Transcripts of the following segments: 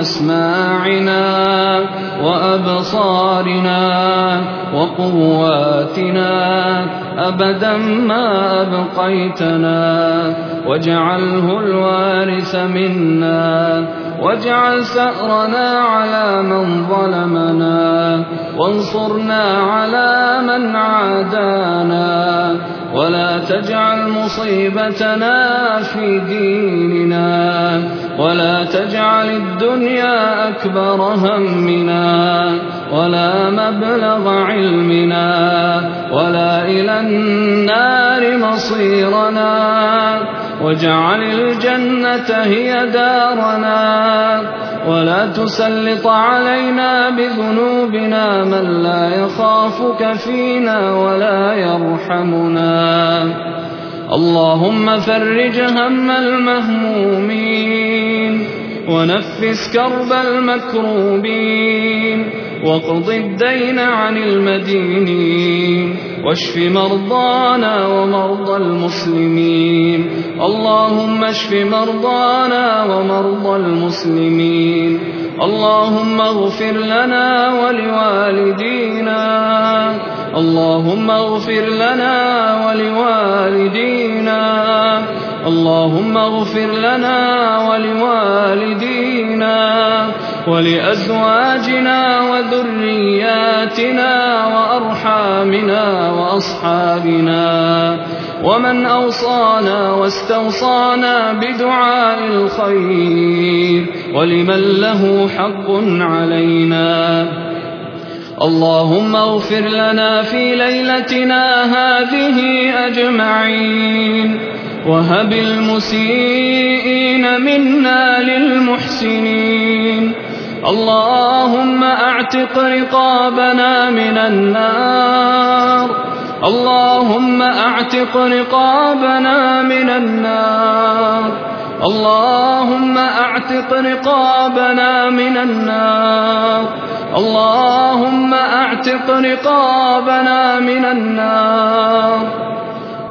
أسماعنا وأبصارنا وقواتنا أبدا ما أبقيتنا واجعله الوارث منا واجعل ثأرنا على من ظلمنا وانصرنا على من عادانا ولا تجعل مصيبتنا في ديننا ولا تجعل الدنيا أكبر همنا ولا مبلغ علمنا ولا إلى النار مصيرنا واجعل الجنة هي دارنا ولا تسلط علينا بذنوبنا من لا يخافك فينا ولا يرحمنا. اللهم فرج هم المهمومين ونفس كرب المكروبين واقض الدين عن المدينين واشف مرضانا ومرضى المسلمين. اللهم اشف مرضانا ومرضى المسلمين. اللهم اغفر لنا ولوالدينا. اللهم اغفر لنا ولوالدينا. اللهم اغفر لنا ولوالدينا. ولأزواجنا وذرياتنا وأرحامنا وأصحابنا ومن أوصانا واستوصانا بدعاء الخير ولمن له حق علينا اللهم اغفر لنا في ليلتنا هذه أجمعين وهب المسيئين منا للمحسنين اللهم أعتق رقابنا من النار. اللهم أعتق رقابنا من النار. اللهم أعتق رقابنا من النار. اللهم أعتق رقابنا من النار.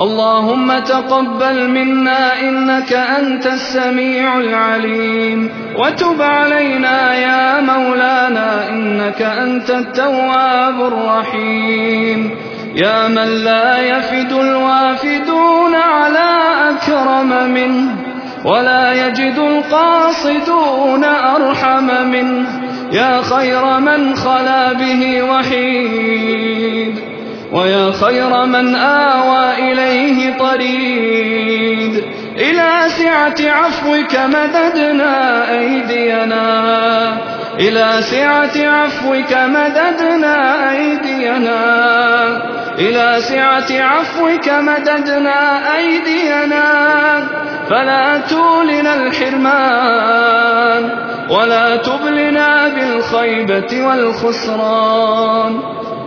اللهم تقبل منا إنك أنت السميع العليم وتب علينا يا مولانا إنك أنت التواب الرحيم يا من لا يفد الوافدون على أكرم منه ولا يجد القاصدون أرحم منه يا خير من خلا به وحيد ويا خير من آوى إليه طريد. إلى سعة عفوك مددنا أيدينا. إلى سعة عفوك مددنا أيدينا. إلى سعة عفوك مددنا أيدينا. فلا تولنا الحرمان ولا تبلنا بالخيبة والخسران.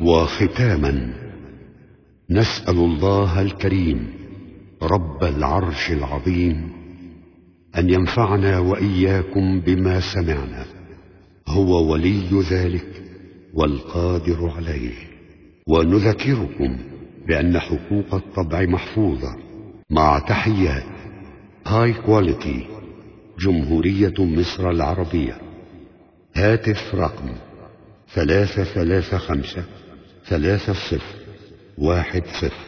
وختاما نسأل الله الكريم رب العرش العظيم أن ينفعنا وإياكم بما سمعنا هو ولي ذلك والقادر عليه. ونذكركم بأن حقوق الطبع محفوظة مع تحيات هاي كواليتي جمهورية مصر العربية. هاتف رقم ثلاثة ثلاثة خمسة ثلاثة صفر واحد صفر.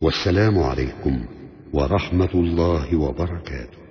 والسلام عليكم ورحمة الله وبركاته.